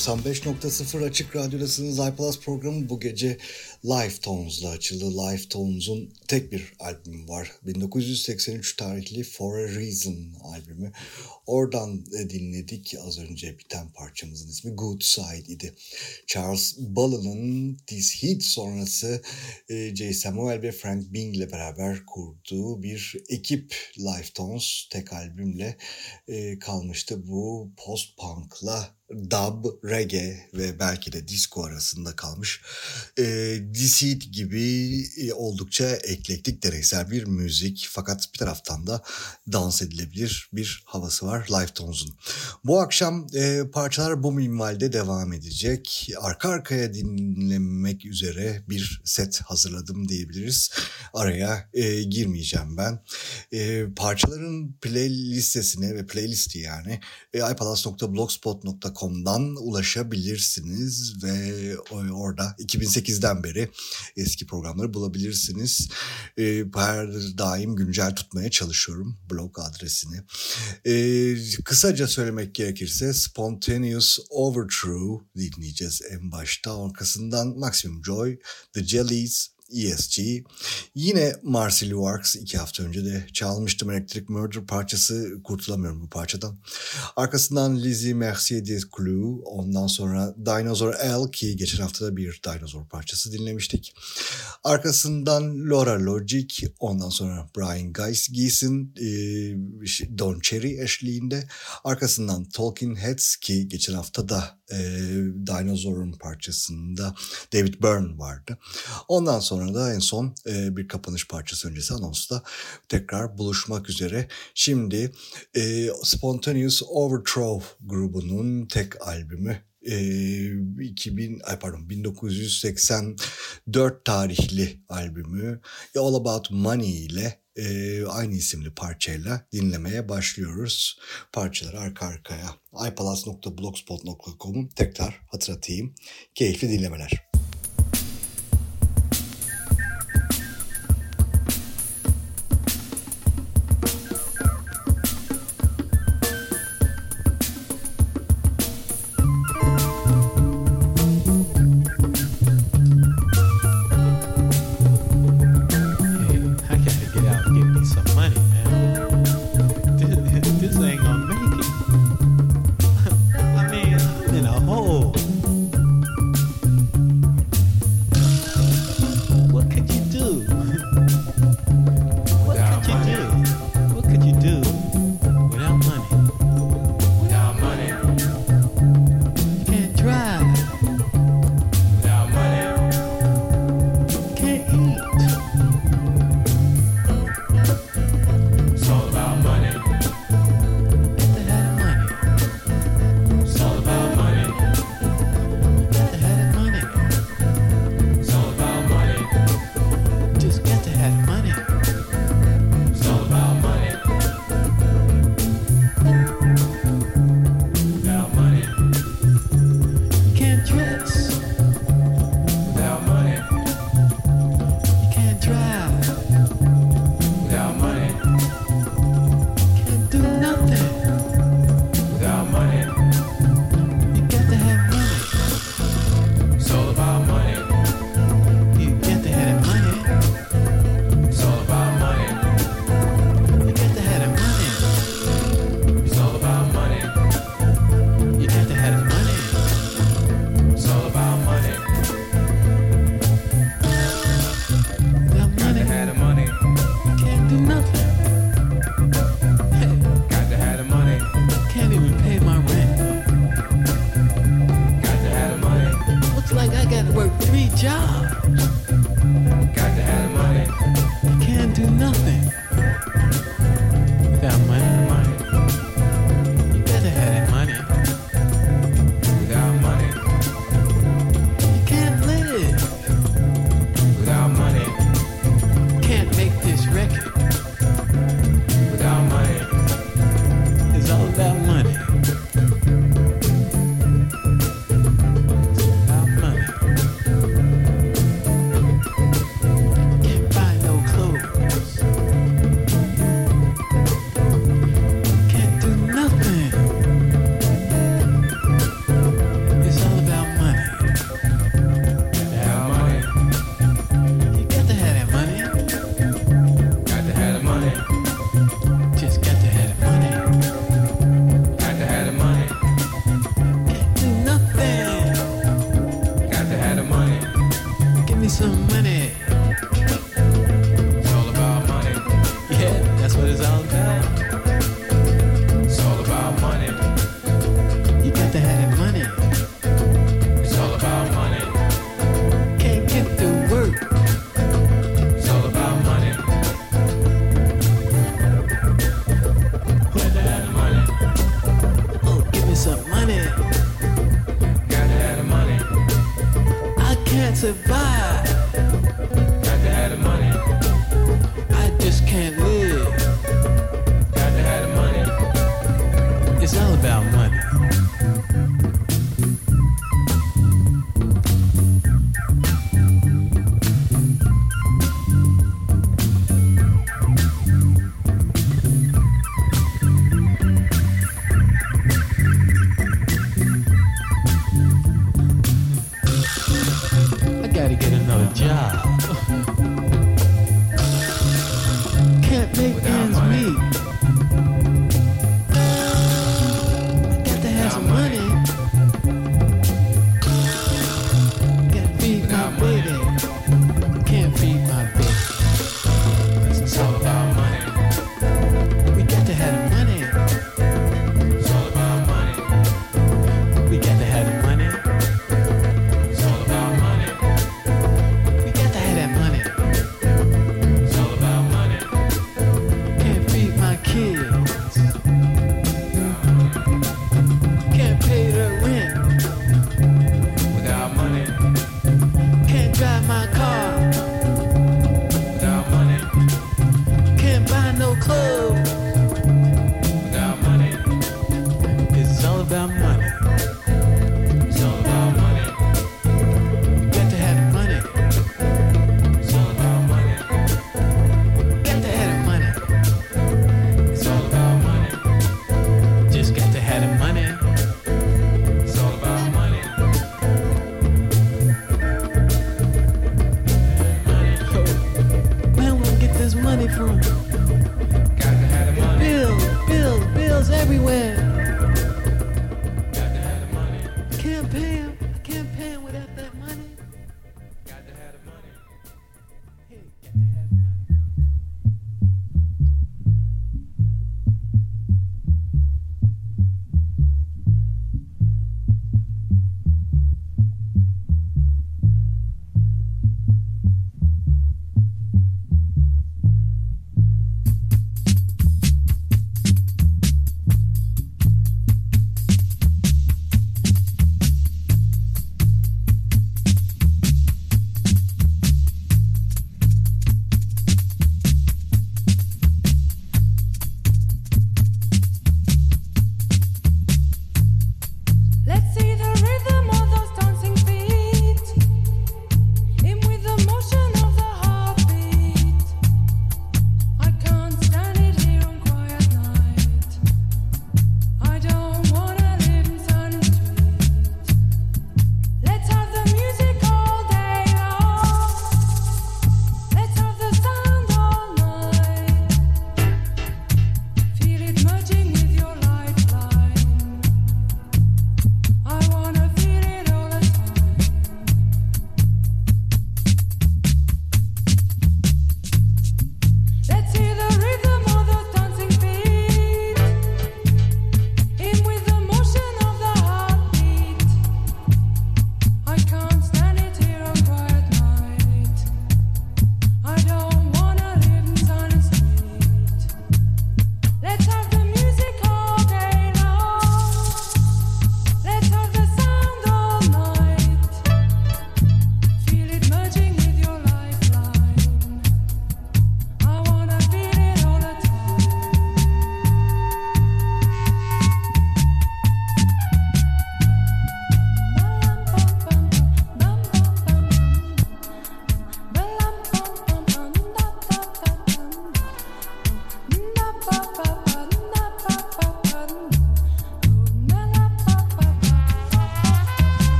95.0 Açık Radyo'dasınız. iPlus programı bu gece Live Tones'la açıldı. Live Tones'un tek bir albümü var. 1983 tarihli For a Reason albümü. Oradan dinledik az önce biten parçamızın ismi Good Side idi. Charles Ballin'ın This Heat sonrası e, Jay Samuel ve Frank Bing ile beraber kurduğu bir ekip Live Tones tek albümle e, kalmıştı. Bu post-punk'la dub, reggae ve belki de disco arasında kalmış e, Deceit gibi e, oldukça eklektik deneysel bir müzik fakat bir taraftan da dans edilebilir bir havası var Live Tones'un. Bu akşam e, parçalar bu minvalde devam edecek. Arka arkaya dinlemek üzere bir set hazırladım diyebiliriz. Araya e, girmeyeceğim ben. E, parçaların play listesine ve playlisti yani e, ipalas.blogspot.com'dan ulaşabilirsiniz ve orada 2008'den beri eski programları bulabilirsiniz. E, her daim güncel tutmaya çalışıyorum blog adresini. E, kısaca söylemek gerekirse Spontaneous Overthrow dinleyeceğiz en başta. Arkasından Maximum Joy, The Jellies, ESG. Yine Marcel Works iki hafta önce de çalmıştım Electric Murder parçası. Kurtulamıyorum bu parçadan. Arkasından Lizzie Mercier des Clous. Ondan sonra Dinosaur L ki geçen hafta da bir Dinosaur parçası dinlemiştik. Arkasından Laura Logic. Ondan sonra Brian Geis Geeson, e, Don Cherry eşliğinde. Arkasından Talking Heads ki geçen hafta da e, Dinosaur'un parçasında David Byrne vardı. Ondan sonra sonra da en son e, bir kapanış parçası öncesi anonsta tekrar buluşmak üzere. Şimdi e, Spontaneous Overthrow grubunun tek albümü e, 2000 ay pardon 1984 tarihli albümü All About Money ile e, aynı isimli parçayla dinlemeye başlıyoruz. Parçalar arka arkaya ipalas.blogspot.com'u tekrar hatırlatayım. Keyifli dinlemeler.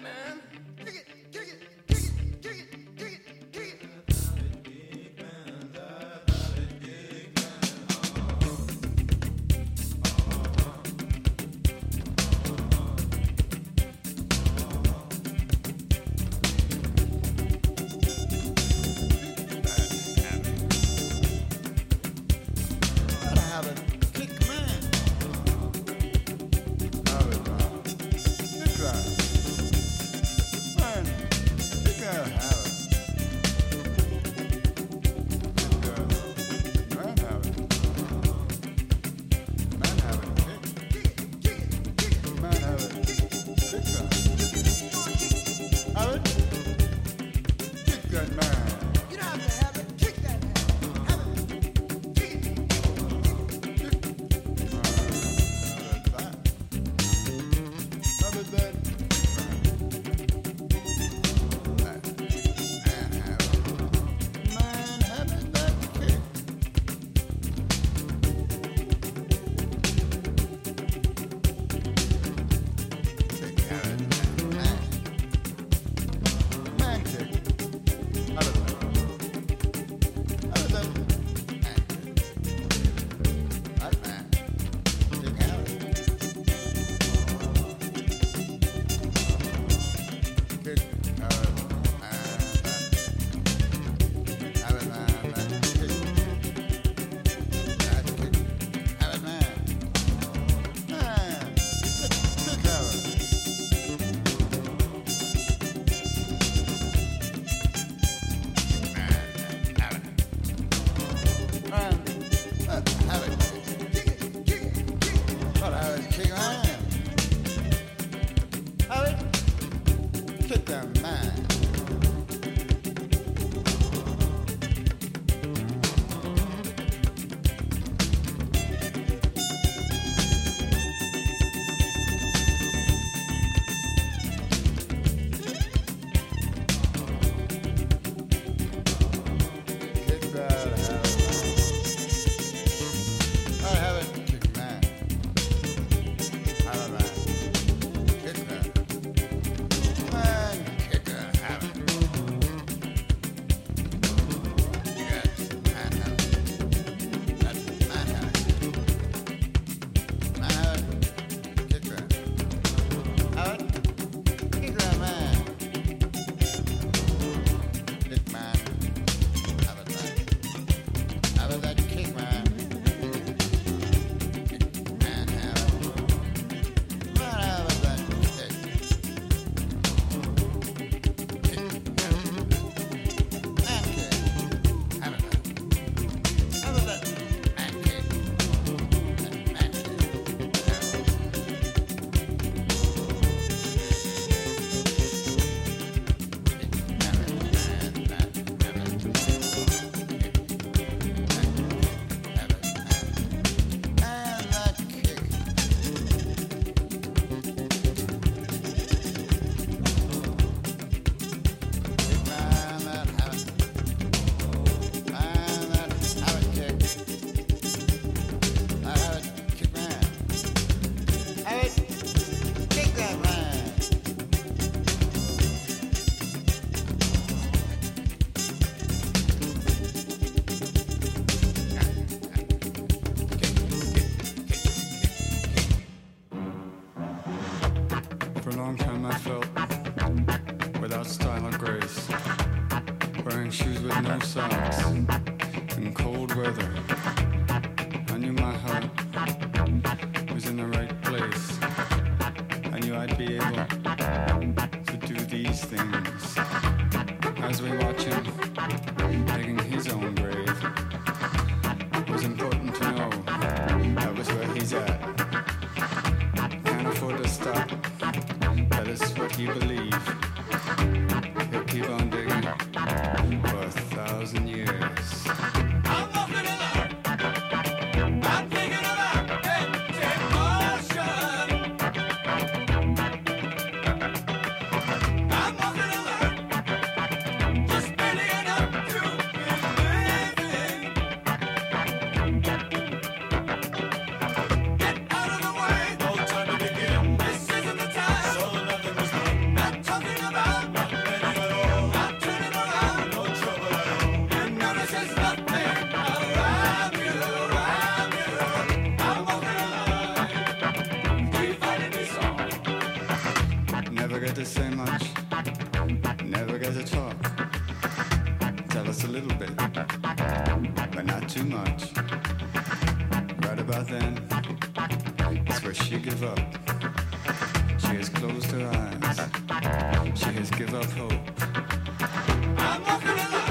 Man. Where she give up. She has closed her eyes. She has give up hope. I'm walking alone.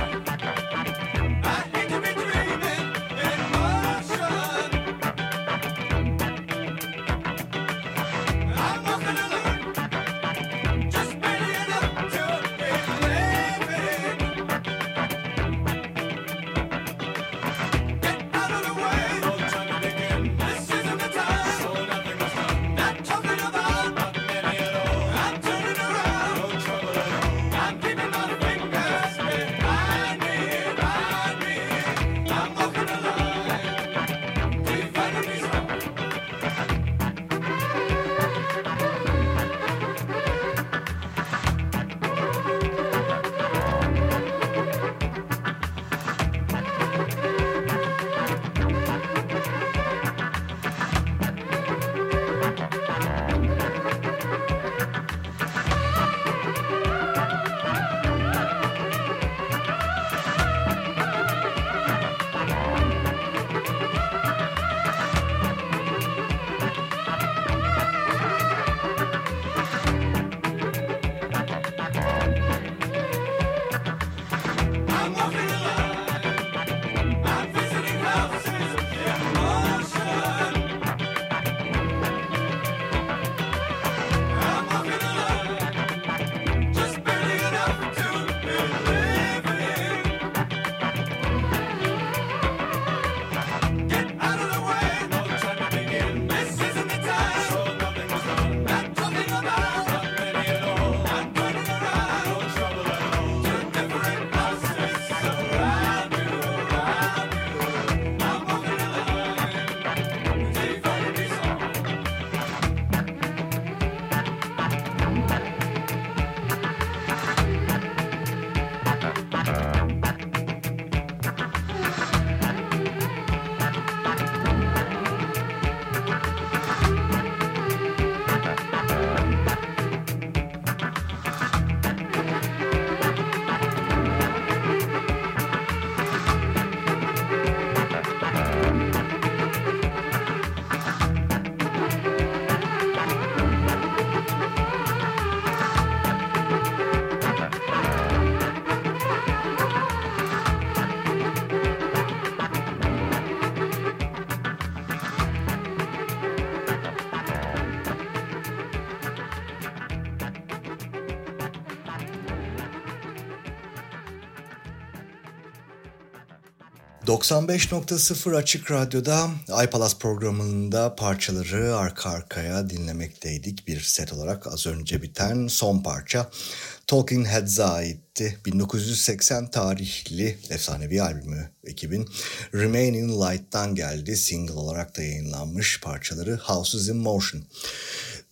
...95.0 Açık Radyo'da iPalas programında parçaları arka arkaya dinlemekteydik. Bir set olarak az önce biten son parça Talking Heads'a aitti. 1980 tarihli efsanevi albümü ekibin Remain in Light'tan geldi. Single olarak da yayınlanmış parçaları Houses in Motion.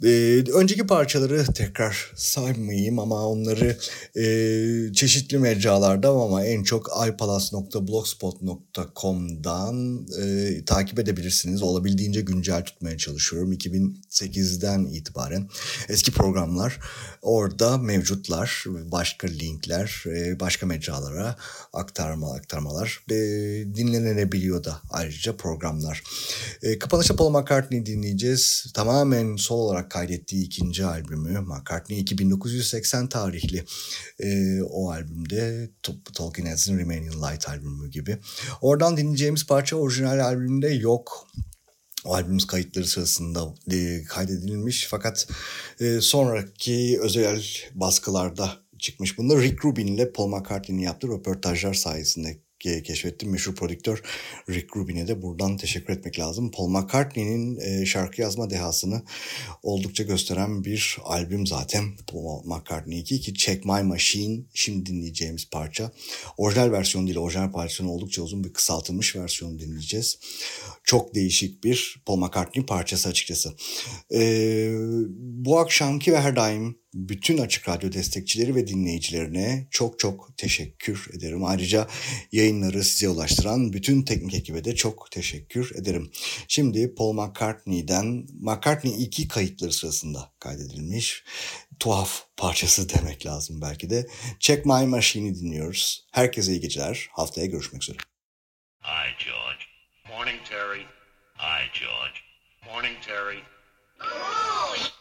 Ee, önceki parçaları tekrar saymayayım ama onları e, çeşitli mecralarda ama en çok ipalas.blogspot.com'dan e, takip edebilirsiniz. Olabildiğince güncel tutmaya çalışıyorum. 2008'den itibaren eski programlar orada mevcutlar. Başka linkler, e, başka mecralara aktarma aktarmalar e, dinlenebiliyor da ayrıca programlar. E, kapanışta Paul McCartney dinleyeceğiz. Tamamen sol olarak kaydettiği ikinci albümü McCartney 1980 tarihli e, o albümde Talking Heads'in Remain in Light albümü gibi. Oradan dinleyeceğimiz parça orijinal albümde yok. O albümün kayıtları sırasında e, kaydedilmiş fakat e, sonraki özel baskılarda çıkmış. Bunda Rick Rubin ile Paul McCartney'nin yaptığı röportajlar sayesinde keşfettim. Meşhur prodüktör Rick Rubin'e de buradan teşekkür etmek lazım. Paul McCartney'nin e, şarkı yazma dehasını oldukça gösteren bir albüm zaten. Paul McCartney 2 ki Check My Machine şimdi dinleyeceğimiz parça. Orijinal versiyon değil, orijinal parçanın oldukça uzun bir kısaltılmış versiyonu dinleyeceğiz. Çok değişik bir Paul McCartney parçası açıkçası. Ee, bu akşamki ve her daim bütün Açık Radyo destekçileri ve dinleyicilerine çok çok teşekkür ederim. Ayrıca yayınları size ulaştıran bütün teknik ekibe de çok teşekkür ederim. Şimdi Paul McCartney'den McCartney 2 kayıtları sırasında kaydedilmiş tuhaf parçası demek lazım belki de. Check My Machine'i dinliyoruz. Herkese iyi geceler. Haftaya görüşmek üzere. Hi, George. Morning, Terry. Hi, George. Morning, Terry. Stones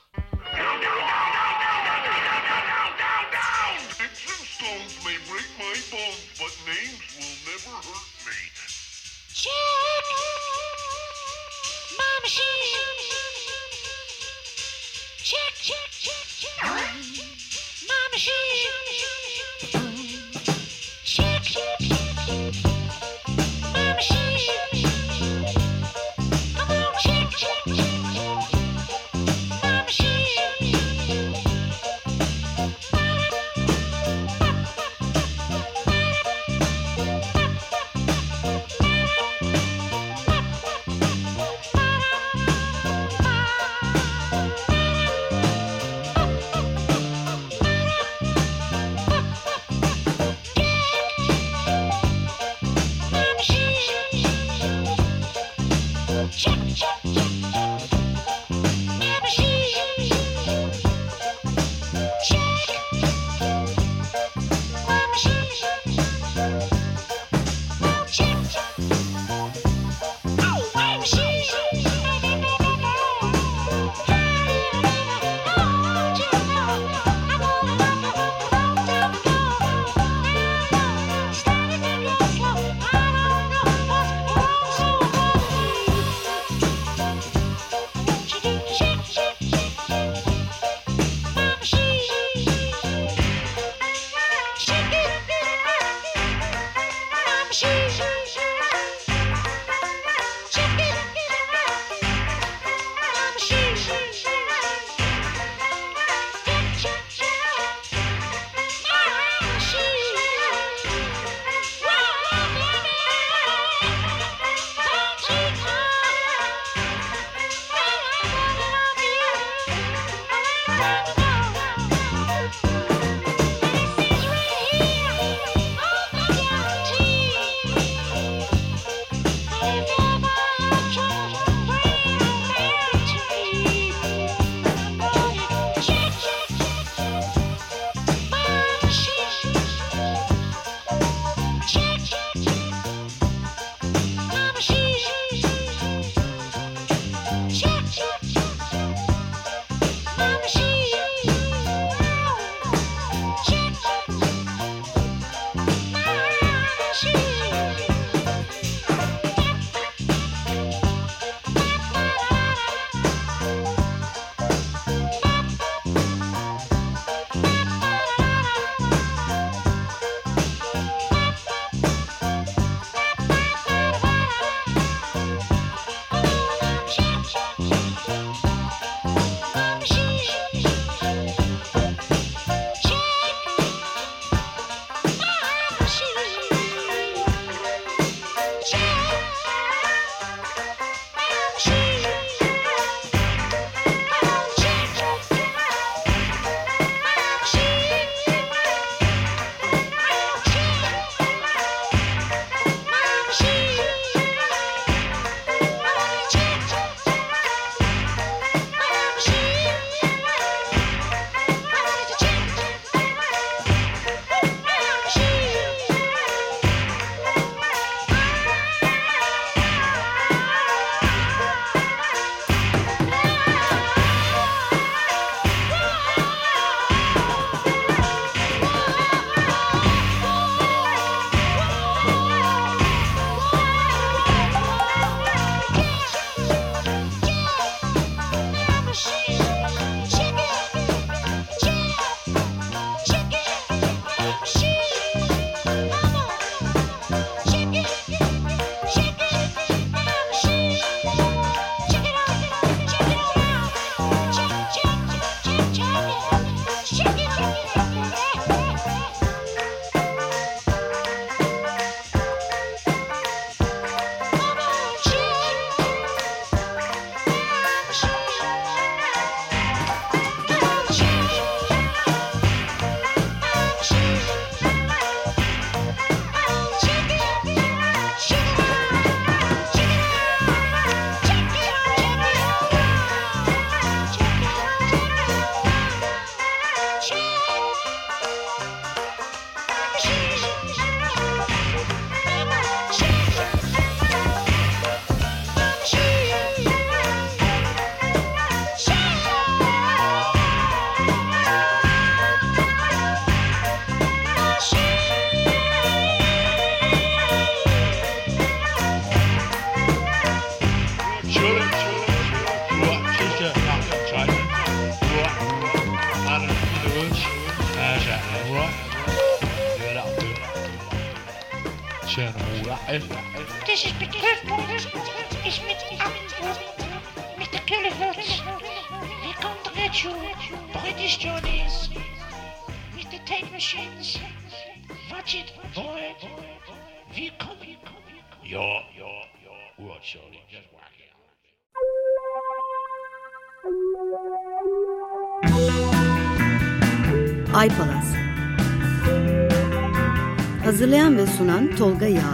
sunan Tolga Yağlı